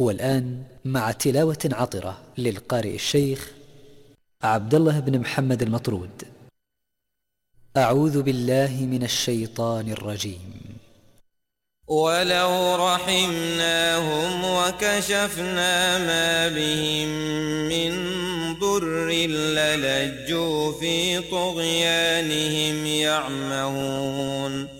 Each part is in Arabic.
والآن مع تلاوة عطرة للقارئ الشيخ عبد الله بن محمد المطرود. أعوذ بالله من الشيطان الرجيم. ولو رحمناهم وكشفنا ما بهم من ضر للجوا في طغيانهم يعمهون.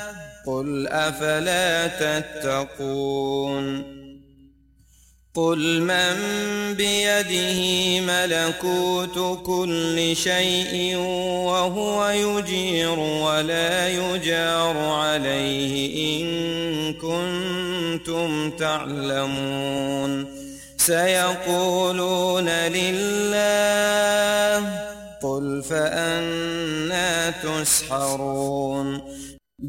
قل أفلا تتقون قل من بيده ملكوت كل شيء وهو يجير ولا يجار عليه إن كنتم تعلمون سيقولون لله قل فأنا تسحرون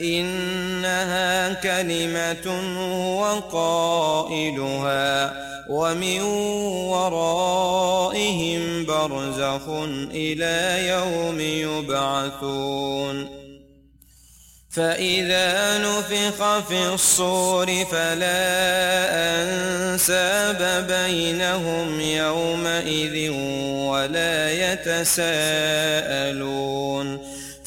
إنها كلمة وقائلها ومن ورائهم برزخ إلى يوم يبعثون. فإذا نفخ في الصور فلا أنساب بينهم يومئذ ولا يتساءلون.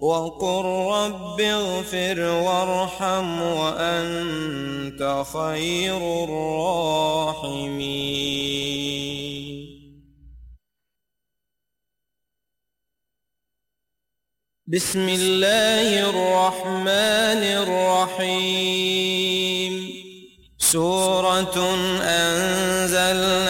وقل رب اغفر وارحم وأنت خير الراحمين. بسم الله الرحمن الرحيم. سورة أنزلنا